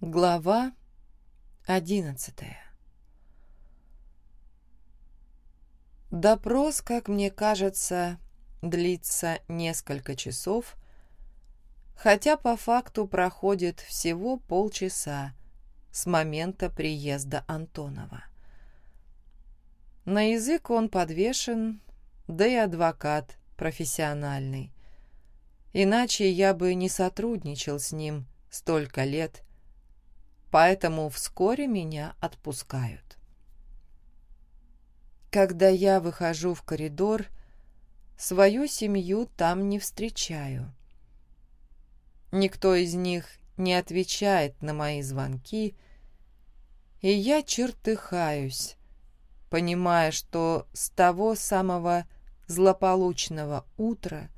Глава одиннадцатая Допрос, как мне кажется, длится несколько часов, хотя по факту проходит всего полчаса с момента приезда Антонова. На язык он подвешен, да и адвокат профессиональный. Иначе я бы не сотрудничал с ним столько лет, поэтому вскоре меня отпускают. Когда я выхожу в коридор, свою семью там не встречаю. Никто из них не отвечает на мои звонки, и я чертыхаюсь, понимая, что с того самого злополучного утра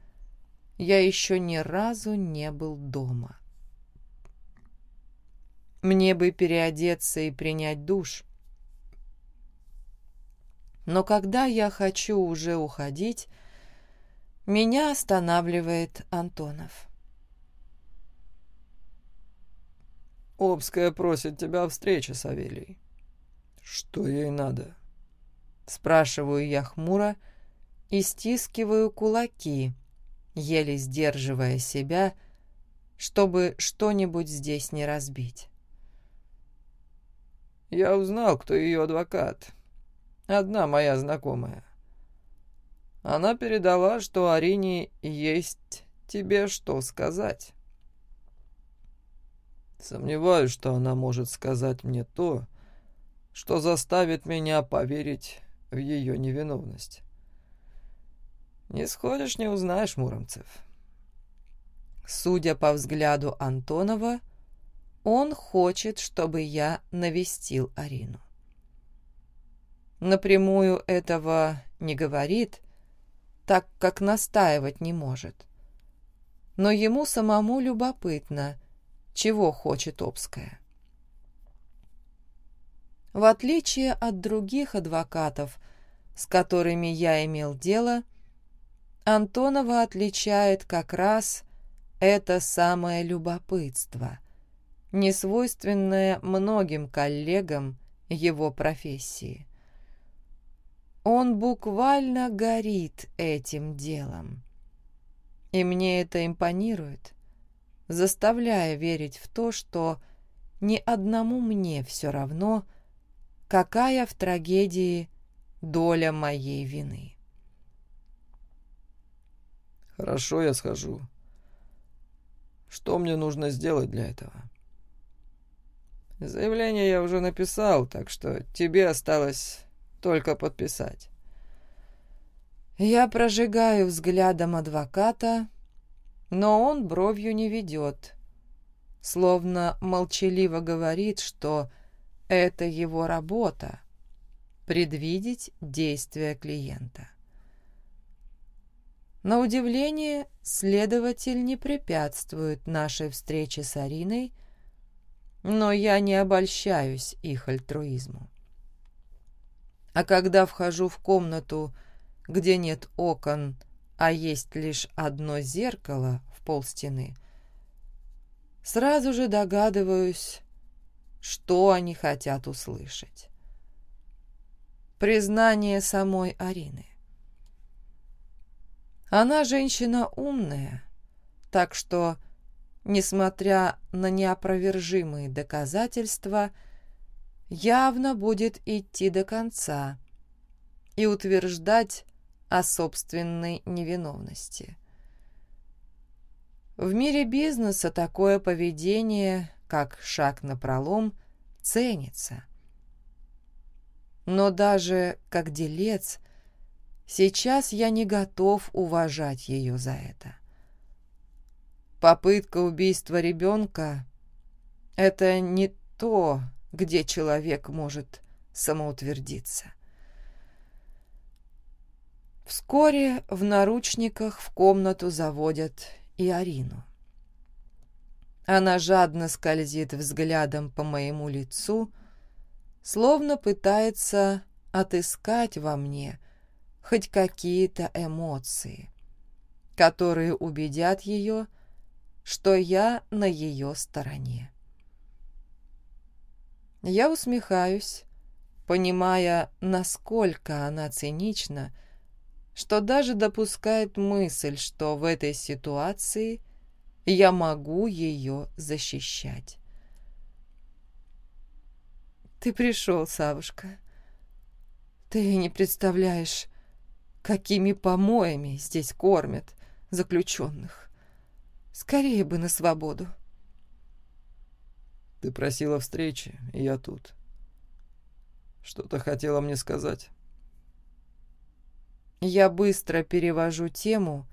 я еще ни разу не был дома. Мне бы переодеться и принять душ. Но когда я хочу уже уходить, меня останавливает Антонов. «Обская просит тебя о встрече, Савелий. Что ей надо?» Спрашиваю я хмуро и стискиваю кулаки, еле сдерживая себя, чтобы что-нибудь здесь не разбить. Я узнал, кто ее адвокат. Одна моя знакомая. Она передала, что Арине есть тебе что сказать. Сомневаюсь, что она может сказать мне то, что заставит меня поверить в ее невиновность. Не сходишь, не узнаешь, Муромцев. Судя по взгляду Антонова, он хочет, чтобы я навестил Арину. Напрямую этого не говорит, так как настаивать не может. Но ему самому любопытно, чего хочет Обская. В отличие от других адвокатов, с которыми я имел дело, Антонова отличает как раз это самое любопытство – несвойственное многим коллегам его профессии. Он буквально горит этим делом. И мне это импонирует, заставляя верить в то, что ни одному мне все равно, какая в трагедии доля моей вины. «Хорошо, я схожу. Что мне нужно сделать для этого?» Заявление я уже написал, так что тебе осталось только подписать. Я прожигаю взглядом адвоката, но он бровью не ведет, словно молчаливо говорит, что это его работа — предвидеть действия клиента. На удивление, следователь не препятствует нашей встрече с Ариной, но я не обольщаюсь их альтруизму. А когда вхожу в комнату, где нет окон, а есть лишь одно зеркало в полстены, сразу же догадываюсь, что они хотят услышать. Признание самой Арины. Она женщина умная, так что несмотря на неопровержимые доказательства, явно будет идти до конца и утверждать о собственной невиновности. В мире бизнеса такое поведение, как шаг на пролом, ценится. Но даже как делец, сейчас я не готов уважать ее за это. Попытка убийства ребенка – это не то, где человек может самоутвердиться. Вскоре в наручниках в комнату заводят и Арину. Она жадно скользит взглядом по моему лицу, словно пытается отыскать во мне хоть какие-то эмоции, которые убедят ее, что я на ее стороне. Я усмехаюсь, понимая, насколько она цинична, что даже допускает мысль, что в этой ситуации я могу ее защищать. «Ты пришел, Савушка. Ты не представляешь, какими помоями здесь кормят заключенных. Скорее бы на свободу». «Ты просила встречи, и я тут. Что-то хотела мне сказать?» Я быстро перевожу тему,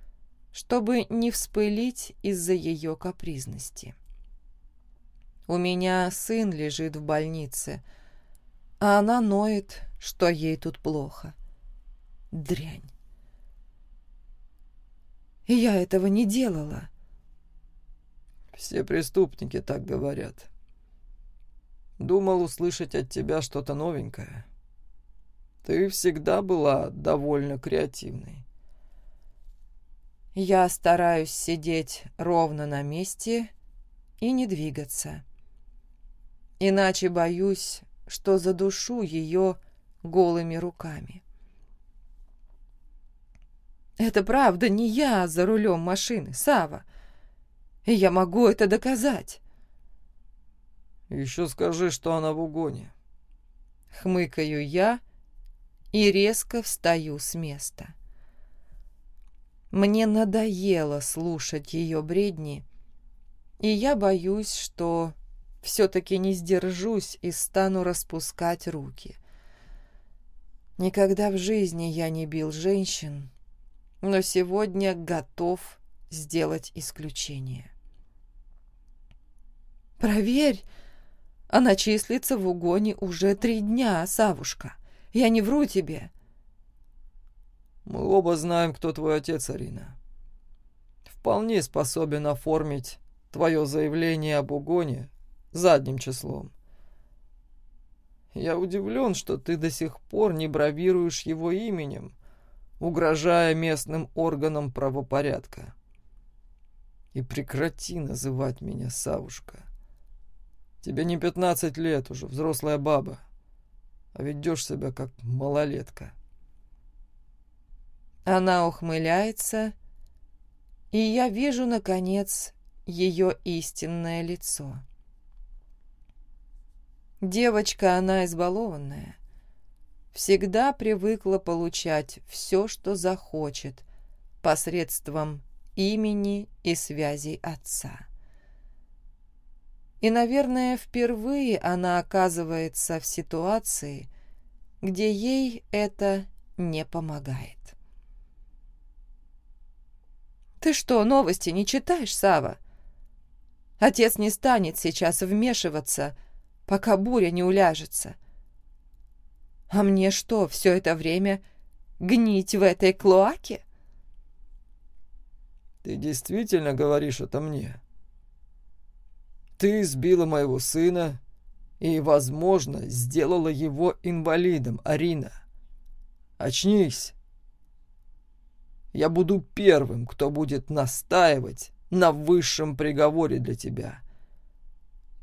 чтобы не вспылить из-за ее капризности. У меня сын лежит в больнице, а она ноет, что ей тут плохо. Дрянь. И я этого не делала. Все преступники так говорят. Думал услышать от тебя что-то новенькое. Ты всегда была довольно креативной. Я стараюсь сидеть ровно на месте и не двигаться. Иначе боюсь, что задушу ее голыми руками. Это правда не я за рулем машины, Сава. И я могу это доказать. Еще скажи, что она в угоне. Хмыкаю я и резко встаю с места. Мне надоело слушать ее бредни, и я боюсь, что все-таки не сдержусь и стану распускать руки. Никогда в жизни я не бил женщин, но сегодня готов сделать исключение. «Проверь, она числится в угоне уже три дня, Савушка. Я не вру тебе. Мы оба знаем, кто твой отец, Арина. Вполне способен оформить твое заявление об угоне задним числом. Я удивлен, что ты до сих пор не бравируешь его именем, угрожая местным органам правопорядка. И прекрати называть меня Савушка. Тебе не пятнадцать лет уже, взрослая баба, а ведешь себя как малолетка. Она ухмыляется, и я вижу, наконец, ее истинное лицо. Девочка она избалованная. Всегда привыкла получать все, что захочет, посредством имени и связей отца. И, наверное, впервые она оказывается в ситуации, где ей это не помогает. «Ты что, новости не читаешь, Сава? Отец не станет сейчас вмешиваться, пока буря не уляжется. А мне что, все это время гнить в этой клоаке?» «Ты действительно говоришь это мне? Ты избила моего сына и, возможно, сделала его инвалидом, Арина. Очнись!» я буду первым, кто будет настаивать на высшем приговоре для тебя.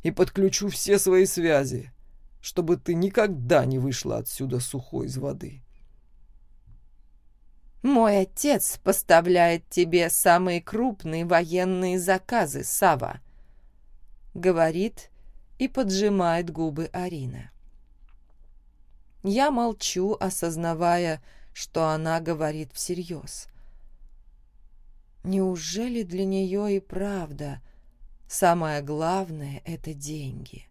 И подключу все свои связи, чтобы ты никогда не вышла отсюда сухой из воды. Мой отец поставляет тебе самые крупные военные заказы, Сава, говорит и поджимает губы Арина. Я молчу, осознавая, что она говорит всерьез. Неужели для нее и правда самое главное — это деньги?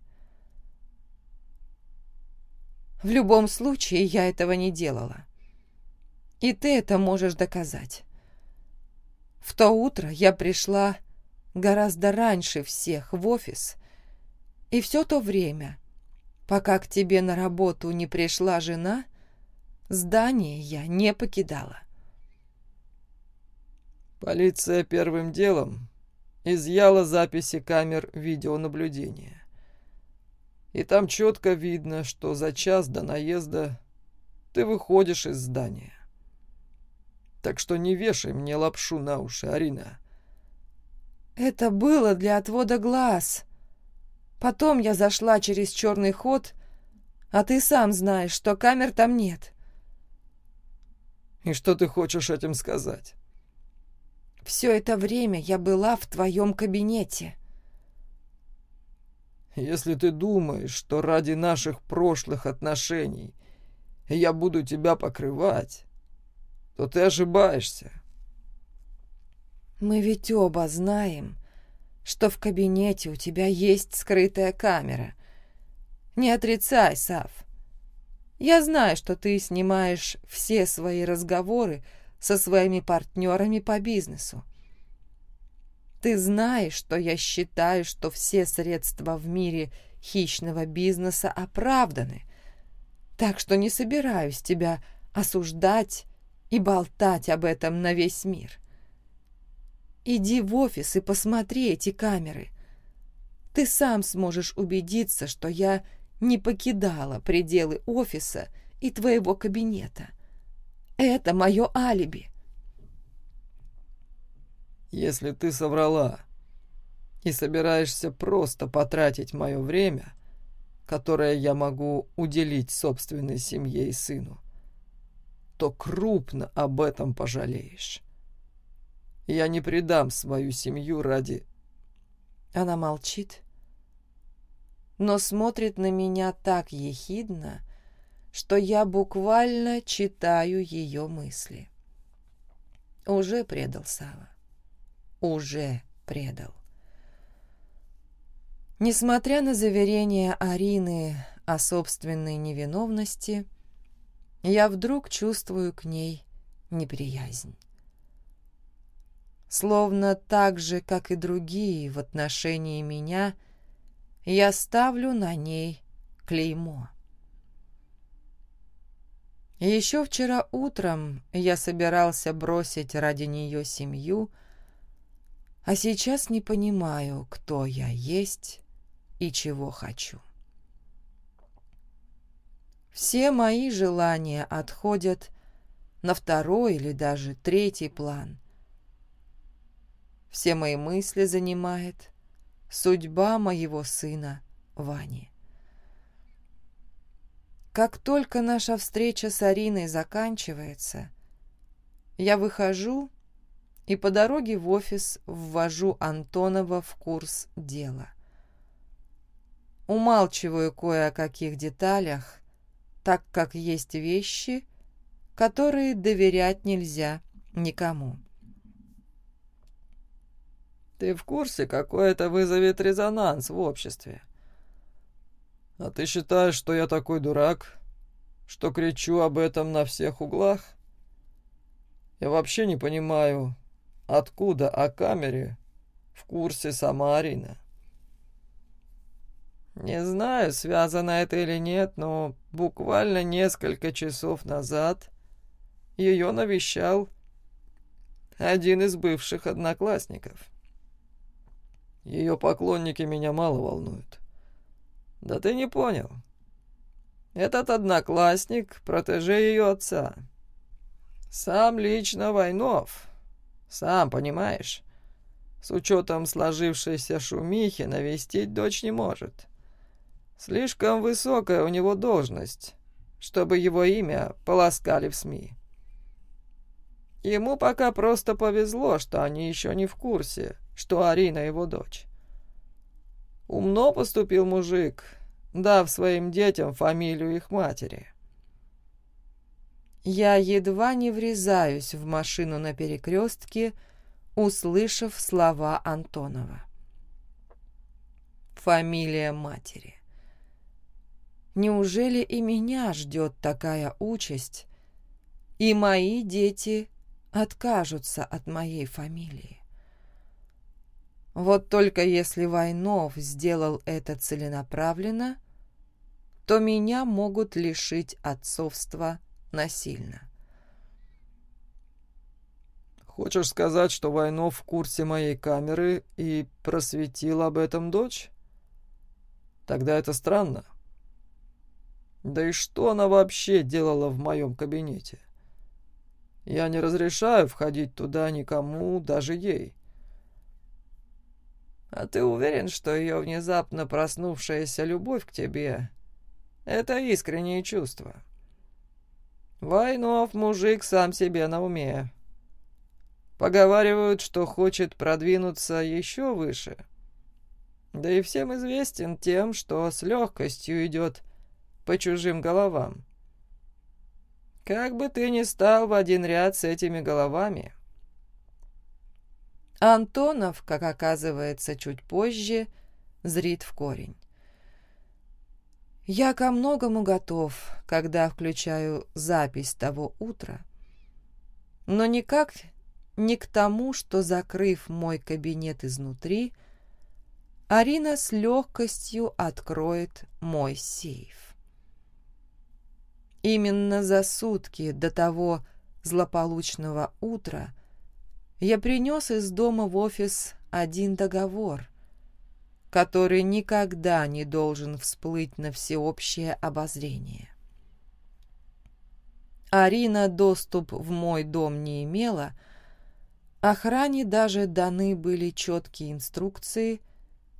В любом случае, я этого не делала. И ты это можешь доказать. В то утро я пришла гораздо раньше всех в офис, и все то время, пока к тебе на работу не пришла жена, здание я не покидала. Полиция первым делом изъяла записи камер видеонаблюдения. И там четко видно, что за час до наезда ты выходишь из здания. Так что не вешай мне лапшу на уши, Арина. Это было для отвода глаз. Потом я зашла через черный ход, а ты сам знаешь, что камер там нет. И что ты хочешь этим сказать? Все это время я была в твоем кабинете. Если ты думаешь, что ради наших прошлых отношений я буду тебя покрывать, то ты ошибаешься. Мы ведь оба знаем, что в кабинете у тебя есть скрытая камера. Не отрицай, Сав. Я знаю, что ты снимаешь все свои разговоры со своими партнерами по бизнесу. Ты знаешь, что я считаю, что все средства в мире хищного бизнеса оправданы, так что не собираюсь тебя осуждать и болтать об этом на весь мир. Иди в офис и посмотри эти камеры. Ты сам сможешь убедиться, что я не покидала пределы офиса и твоего кабинета. Это мое алиби. Если ты соврала и собираешься просто потратить мое время, которое я могу уделить собственной семье и сыну, то крупно об этом пожалеешь. Я не предам свою семью ради...» Она молчит, но смотрит на меня так ехидно, что я буквально читаю ее мысли. Уже предал Сава. Уже предал. Несмотря на заверения Арины о собственной невиновности, я вдруг чувствую к ней неприязнь словно так же, как и другие в отношении меня, я ставлю на ней клеймо. Еще вчера утром я собирался бросить ради нее семью, а сейчас не понимаю, кто я есть и чего хочу. Все мои желания отходят на второй или даже третий план, все мои мысли занимает судьба моего сына Вани. Как только наша встреча с Ариной заканчивается, я выхожу и по дороге в офис ввожу Антонова в курс дела. Умалчиваю кое о каких деталях, так как есть вещи, которые доверять нельзя никому. Ты в курсе, какой это вызовет резонанс в обществе? А ты считаешь, что я такой дурак, что кричу об этом на всех углах? Я вообще не понимаю, откуда о камере в курсе сама Арина. Не знаю, связано это или нет, но буквально несколько часов назад ее навещал один из бывших одноклассников. Ее поклонники меня мало волнуют. Да ты не понял. Этот одноклассник — протеже ее отца. Сам лично Войнов. Сам понимаешь. С учетом сложившейся шумихи навестить дочь не может. Слишком высокая у него должность, чтобы его имя полоскали в СМИ. Ему пока просто повезло, что они еще не в курсе, что Арина его дочь. Умно поступил мужик, дав своим детям фамилию их матери. Я едва не врезаюсь в машину на перекрестке, услышав слова Антонова. Фамилия матери. Неужели и меня ждет такая участь, и мои дети откажутся от моей фамилии? Вот только если Войнов сделал это целенаправленно, то меня могут лишить отцовства насильно. Хочешь сказать, что Войнов в курсе моей камеры и просветил об этом дочь? Тогда это странно. Да и что она вообще делала в моем кабинете? Я не разрешаю входить туда никому, даже ей. А ты уверен, что ее внезапно проснувшаяся любовь к тебе — это искренние чувства? Войнов мужик сам себе на уме. Поговаривают, что хочет продвинуться еще выше. Да и всем известен тем, что с легкостью идет по чужим головам. Как бы ты ни стал в один ряд с этими головами, Антонов, как оказывается чуть позже, зрит в корень. Я ко многому готов, когда включаю запись того утра, но никак не к тому, что, закрыв мой кабинет изнутри, Арина с легкостью откроет мой сейф. Именно за сутки до того злополучного утра я принес из дома в офис один договор, который никогда не должен всплыть на всеобщее обозрение. Арина доступ в мой дом не имела, охране даже даны были четкие инструкции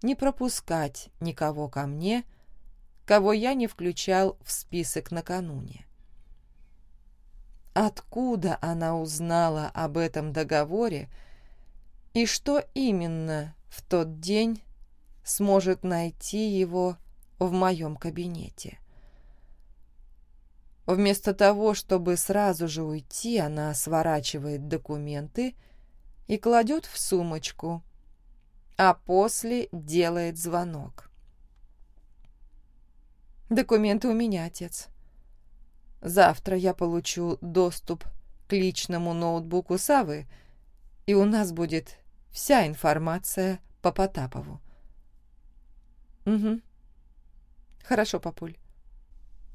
не пропускать никого ко мне, кого я не включал в список накануне. Откуда она узнала об этом договоре и что именно в тот день сможет найти его в моем кабинете? Вместо того, чтобы сразу же уйти, она сворачивает документы и кладет в сумочку, а после делает звонок. «Документы у меня, отец», Завтра я получу доступ к личному ноутбуку Савы, и у нас будет вся информация по Потапову. Угу. Хорошо, папуль.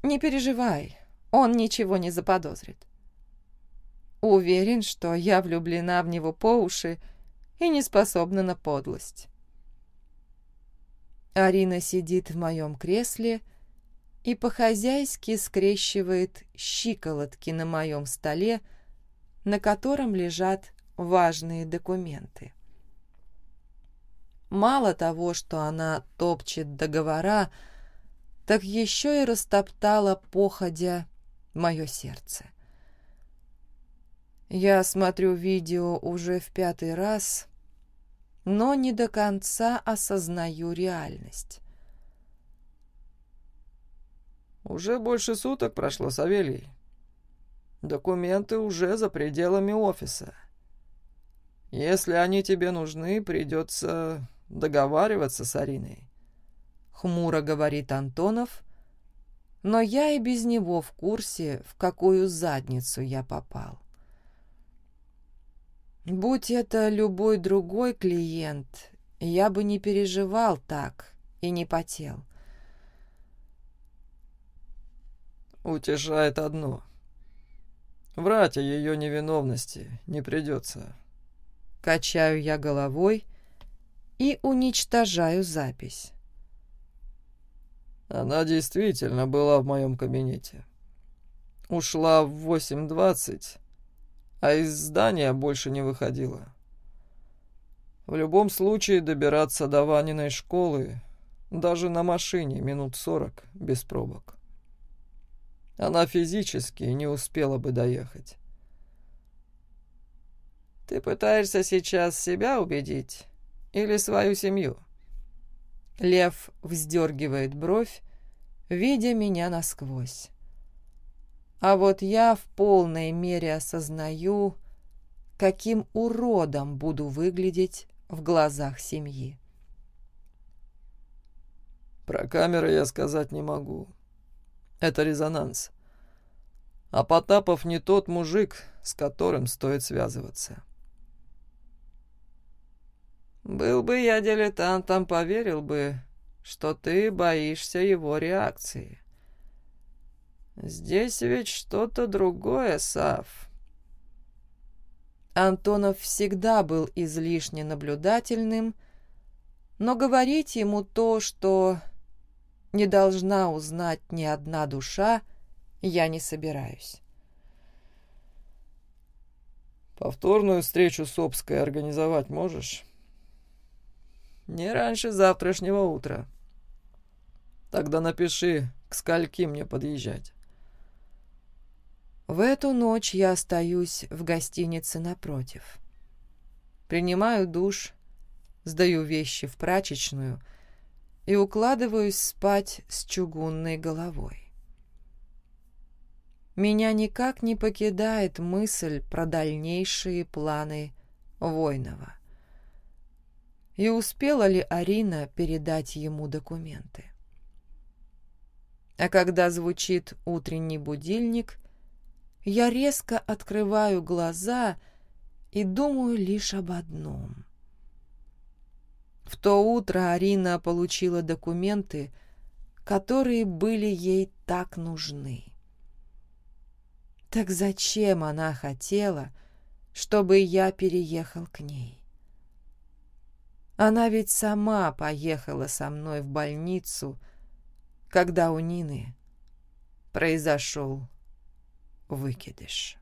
Не переживай, он ничего не заподозрит. Уверен, что я влюблена в него по уши и не способна на подлость. Арина сидит в моем кресле и по-хозяйски скрещивает щиколотки на моем столе, на котором лежат важные документы. Мало того, что она топчет договора, так еще и растоптала походя мое сердце. Я смотрю видео уже в пятый раз, но не до конца осознаю реальность. Уже больше суток прошло, Савелий. Документы уже за пределами офиса. Если они тебе нужны, придется договариваться с Ариной. Хмуро говорит Антонов, но я и без него в курсе, в какую задницу я попал. Будь это любой другой клиент, я бы не переживал так и не потел. Утешает одно. Врать о ее невиновности не придется. Качаю я головой и уничтожаю запись. Она действительно была в моем кабинете. Ушла в 8.20, а из здания больше не выходила. В любом случае добираться до Ваниной школы даже на машине минут сорок без пробок она физически не успела бы доехать. «Ты пытаешься сейчас себя убедить или свою семью?» Лев вздергивает бровь, видя меня насквозь. А вот я в полной мере осознаю, каким уродом буду выглядеть в глазах семьи. Про камеры я сказать не могу. Это резонанс. А Потапов не тот мужик, с которым стоит связываться. Был бы я дилетантом, поверил бы, что ты боишься его реакции. Здесь ведь что-то другое, Сав. Антонов всегда был излишне наблюдательным, но говорить ему то, что не должна узнать ни одна душа, я не собираюсь. Повторную встречу с Обской организовать можешь? Не раньше завтрашнего утра. Тогда напиши, к скольки мне подъезжать. В эту ночь я остаюсь в гостинице напротив. Принимаю душ, сдаю вещи в прачечную и укладываюсь спать с чугунной головой. Меня никак не покидает мысль про дальнейшие планы Войнова. И успела ли Арина передать ему документы? А когда звучит утренний будильник, я резко открываю глаза и думаю лишь об одном. В то утро Арина получила документы, которые были ей так нужны. Так зачем она хотела, чтобы я переехал к ней? Она ведь сама поехала со мной в больницу, когда у Нины произошел выкидыш.